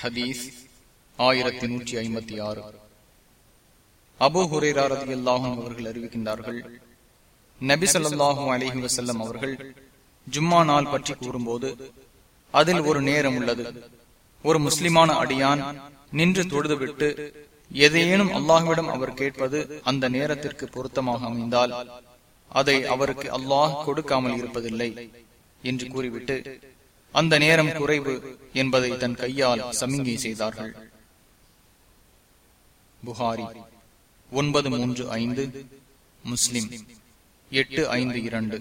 ஹதீஸ் ஆயிரத்தி நூற்றி ஐம்பத்தி ஆறு. அபு ஹுரேராரதி அல்லாஹும் அவர்கள் அறிவிக்கின்றார்கள் நபிசல்லாஹும் அலிஹி வசல்லம் அவர்கள் ஜும்மா நாள் பற்றி கூறும்போது அதில் ஒரு நேரம் உள்ளது. ஒரு முஸ்லிமான அடியான் நின்று தொழுதுவிட்டு எதையேனும் அல்லாஹுவிடம் அவர் கேட்பது அந்த நேரத்திற்கு பொருத்தமாக அமைந்தால் அதை அவருக்கு அல்லாஹ் கொடுக்காமல் இருப்பதில்லை என்று கூறிவிட்டு அந்த நேரம் குறைவு என்பதை தன் கையால் சமிங்கை செய்தார்கள். புகாரி ஒன்பது மூன்று ஐந்து முஸ்லிம் எட்டு ஐந்து இரண்டு.